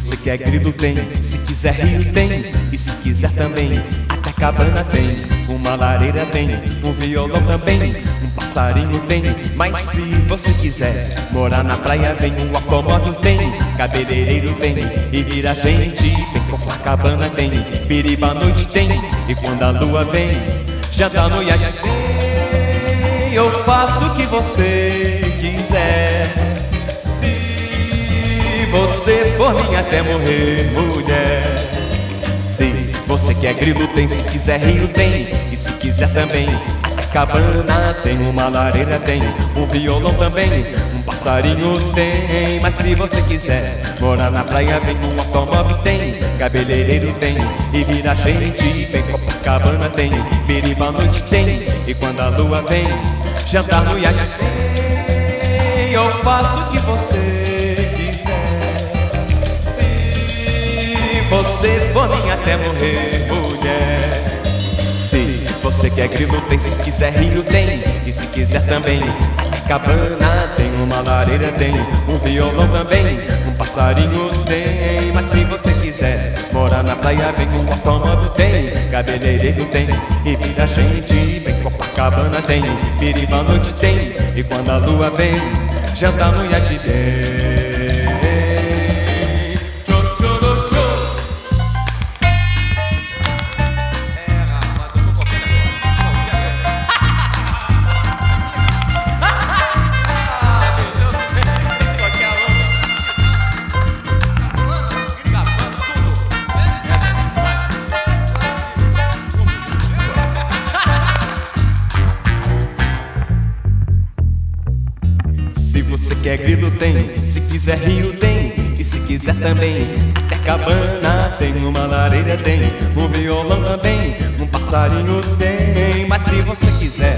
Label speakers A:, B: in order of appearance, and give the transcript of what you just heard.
A: você quer grilo tem, se quiser rio tem, e se quiser também, até cabana tem, uma lareira tem, um violão também, um passarinho tem, mas se você quiser morar na praia vem, um automóvel tem, cabeleireiro tem, e vira gente tem, Copacabana tem, Piriba à noite tem, e quando a lua vem, já tá no eu faço o que você quiser você for minha até morrer, mulher. Se você quer grilo, tem. Se quiser rio, tem. E se quiser também, a cabana tem. Uma lareira tem. Um violão também. Um passarinho tem. Mas se você quiser morar na praia, vem. Um automóvel tem. Cabeleireiro tem. E vira gente, vem. Copacabana tem. Biriba noite tem. E quando a lua vem, jantar no iate tem. Eu faço o que você você for minha até morrer, mulher. Se você quer grilo, tem. Se quiser rio, tem. E se quiser também, cabana tem. Uma lareira tem. Um violão também. Um passarinho tem. Mas se você quiser morar na praia, vem. Um automóvel tem. Cabeleireiro tem. E vira gente, vem. Copacabana tem. Piriba noite tem. E quando a lua vem, jantar no iate tem. Quer grilo tem, se quiser rio tem, e se quiser também, até cabana tem, uma lareira tem, um violão também, um passarinho tem. Mas se você quiser